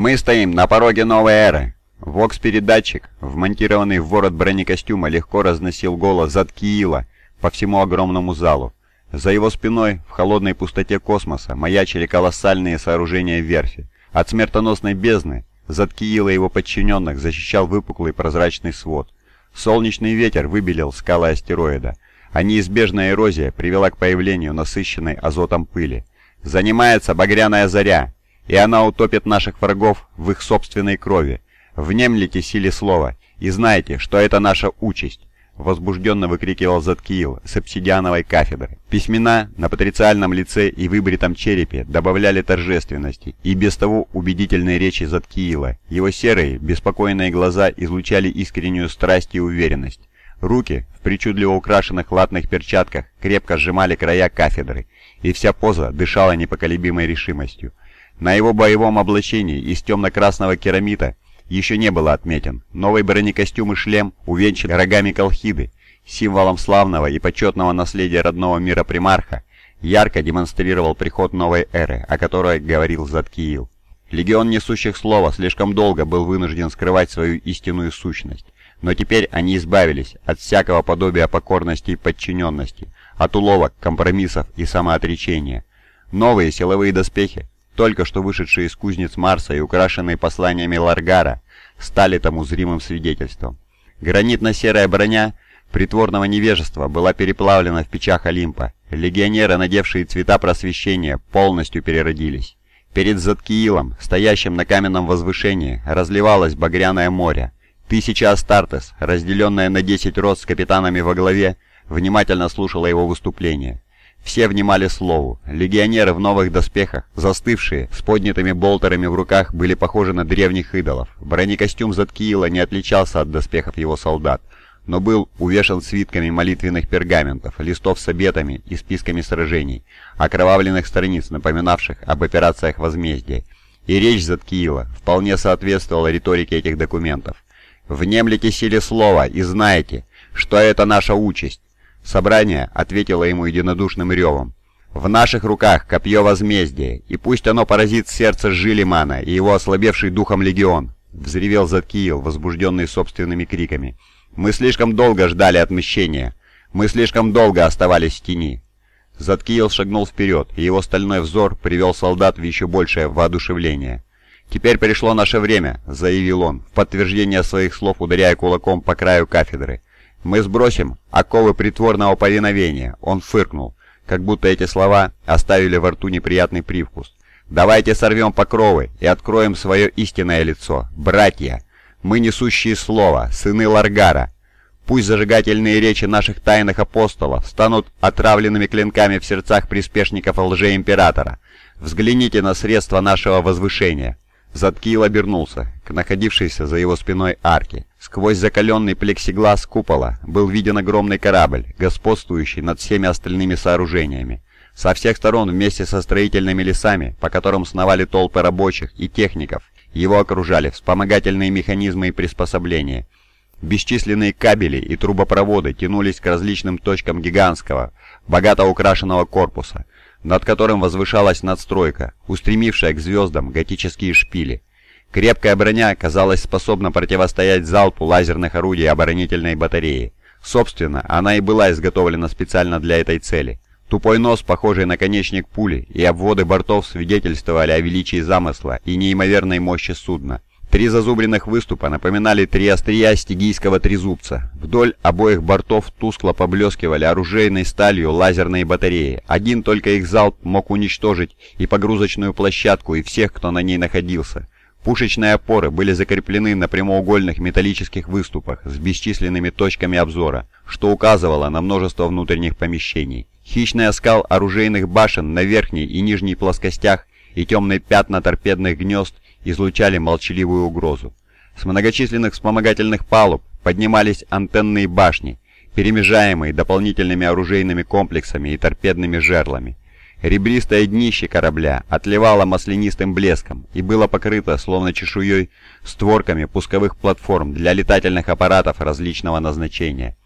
Мы стоим на пороге новой эры. Вокс-передатчик, вмонтированный в ворот бронекостюма, легко разносил голос Заткиила по всему огромному залу. За его спиной, в холодной пустоте космоса, маячили колоссальные сооружения верфи. От смертоносной бездны Заткиила и его подчиненных защищал выпуклый прозрачный свод. Солнечный ветер выбелил скалы астероида, а неизбежная эрозия привела к появлению насыщенной азотом пыли. Занимается багряная заря, и она утопит наших врагов в их собственной крови. Внемлите силе слова и знайте, что это наша участь. Возбужденно выкрикивал Заткиил с обсидиановой кафедры. Письмена на патрициальном лице и выбритом черепе добавляли торжественности и без того убедительной речи Заткиила. Его серые, беспокойные глаза излучали искреннюю страсть и уверенность. Руки в причудливо украшенных латных перчатках крепко сжимали края кафедры, и вся поза дышала непоколебимой решимостью. На его боевом облачении из темно-красного керамита еще не было отметен. Новый бронекостюм и шлем увенчан рогами колхиды, символом славного и почетного наследия родного мира примарха, ярко демонстрировал приход новой эры, о которой говорил Заткиил. Легион несущих слова слишком долго был вынужден скрывать свою истинную сущность, но теперь они избавились от всякого подобия покорности и подчиненности, от уловок, компромиссов и самоотречения. Новые силовые доспехи только что вышедшие из кузнец Марса и украшенные посланиями Ларгара, стали тому зримым свидетельством. Гранитно-серая броня притворного невежества была переплавлена в печах Олимпа. Легионеры, надевшие цвета просвещения, полностью переродились. Перед Заткиилом, стоящим на каменном возвышении, разливалось багряное море. Тысяча Астартес, разделенная на 10 рот с капитанами во главе, внимательно слушала его выступление. Все внимали слову. Легионеры в новых доспехах, застывшие, с поднятыми болтерами в руках, были похожи на древних идолов. Бронекостюм Заткиила не отличался от доспехов его солдат, но был увешан свитками молитвенных пергаментов, листов с обетами и списками сражений, окровавленных страниц, напоминавших об операциях возмездия. И речь Заткиила вполне соответствовала риторике этих документов. «Внемлите силе слова и знаете, что это наша участь. Собрание ответило ему единодушным ревом. «В наших руках копье возмездия, и пусть оно поразит сердце Жилимана и его ослабевший духом легион!» Взревел Заткиил, возбужденный собственными криками. «Мы слишком долго ждали отмщения. Мы слишком долго оставались в тени». Заткиил шагнул вперед, и его стальной взор привел солдат в еще большее воодушевление. «Теперь пришло наше время», — заявил он, в подтверждение своих слов ударяя кулаком по краю кафедры. «Мы сбросим оковы притворного повиновения», — он фыркнул, как будто эти слова оставили во рту неприятный привкус. «Давайте сорвем покровы и откроем свое истинное лицо. Братья, мы несущие слово, сыны Ларгара. Пусть зажигательные речи наших тайных апостолов станут отравленными клинками в сердцах приспешников лжеимператора. Взгляните на средства нашего возвышения». Заткил обернулся к находившейся за его спиной арке. Сквозь закаленный плексиглаз купола был виден огромный корабль, господствующий над всеми остальными сооружениями. Со всех сторон вместе со строительными лесами, по которым сновали толпы рабочих и техников, его окружали вспомогательные механизмы и приспособления. Бесчисленные кабели и трубопроводы тянулись к различным точкам гигантского, богато украшенного корпуса – над которым возвышалась надстройка, устремившая к звездам готические шпили. Крепкая броня казалась способна противостоять залпу лазерных орудий оборонительной батареи. Собственно, она и была изготовлена специально для этой цели. Тупой нос, похожий на наконечник пули, и обводы бортов свидетельствовали о величии замысла и неимоверной мощи судна. Три зазубренных выступа напоминали три острия стигийского трезубца. Вдоль обоих бортов тускло поблескивали оружейной сталью лазерные батареи. Один только их залп мог уничтожить и погрузочную площадку, и всех, кто на ней находился. Пушечные опоры были закреплены на прямоугольных металлических выступах с бесчисленными точками обзора, что указывало на множество внутренних помещений. Хищный оскал оружейных башен на верхней и нижней плоскостях и темные пятна торпедных гнезд – излучали молчаливую угрозу. С многочисленных вспомогательных палуб поднимались антенные башни, перемежаемые дополнительными оружейными комплексами и торпедными жерлами. Ребристое днище корабля отливало маслянистым блеском и было покрыто, словно чешуей, створками пусковых платформ для летательных аппаратов различного назначения.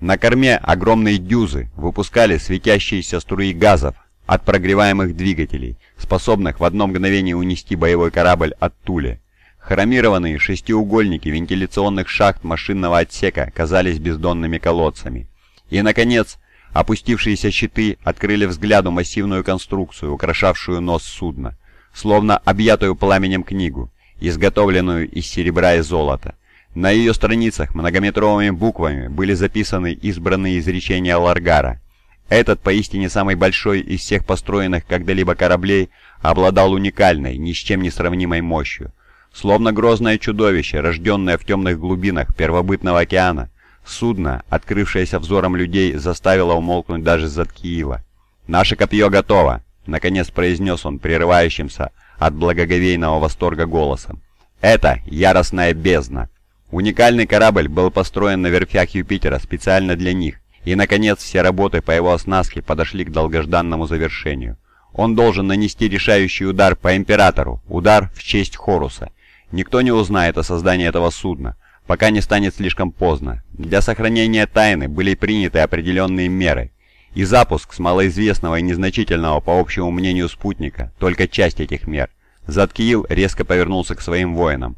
На корме огромные дюзы выпускали светящиеся струи газов, от прогреваемых двигателей, способных в одно мгновение унести боевой корабль от Тули. Хромированные шестиугольники вентиляционных шахт машинного отсека казались бездонными колодцами. И, наконец, опустившиеся щиты открыли взгляду массивную конструкцию, украшавшую нос судна, словно объятую пламенем книгу, изготовленную из серебра и золота. На ее страницах многометровыми буквами были записаны избранные изречения Ларгара. Этот, поистине самый большой из всех построенных когда-либо кораблей, обладал уникальной, ни с чем не сравнимой мощью. Словно грозное чудовище, рожденное в темных глубинах первобытного океана, судно, открывшееся взором людей, заставило умолкнуть даже Заткиила. «Наше копье готово!» — наконец произнес он прерывающимся от благоговейного восторга голосом. «Это яростная бездна!» Уникальный корабль был построен на верфях Юпитера специально для них, и, наконец, все работы по его оснастке подошли к долгожданному завершению. Он должен нанести решающий удар по Императору, удар в честь Хоруса. Никто не узнает о создании этого судна, пока не станет слишком поздно. Для сохранения тайны были приняты определенные меры, и запуск с малоизвестного и незначительного по общему мнению спутника – только часть этих мер. Заткиил резко повернулся к своим воинам.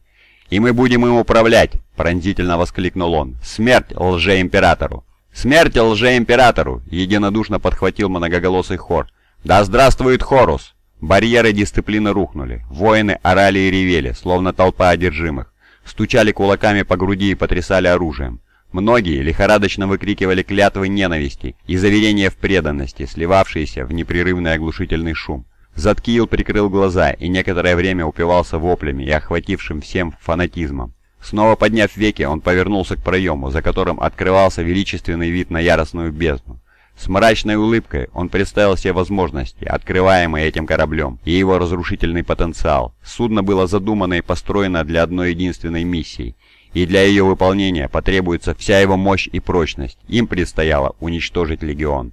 «И мы будем им управлять!» – пронзительно воскликнул он. «Смерть лже-императору!» «Смерть лже-императору!» – единодушно подхватил многоголосый хор. «Да здравствует Хорус!» Барьеры дисциплины рухнули. Воины орали и ревели, словно толпа одержимых. Стучали кулаками по груди и потрясали оружием. Многие лихорадочно выкрикивали клятвы ненависти и заверения в преданности, сливавшиеся в непрерывный оглушительный шум. Заткиил прикрыл глаза и некоторое время упивался воплями и охватившим всем фанатизмом. Снова подняв веки, он повернулся к проему, за которым открывался величественный вид на яростную бездну. С мрачной улыбкой он представил себе возможности, открываемые этим кораблем, и его разрушительный потенциал. Судно было задумано и построено для одной единственной миссии, и для ее выполнения потребуется вся его мощь и прочность. Им предстояло уничтожить Легион.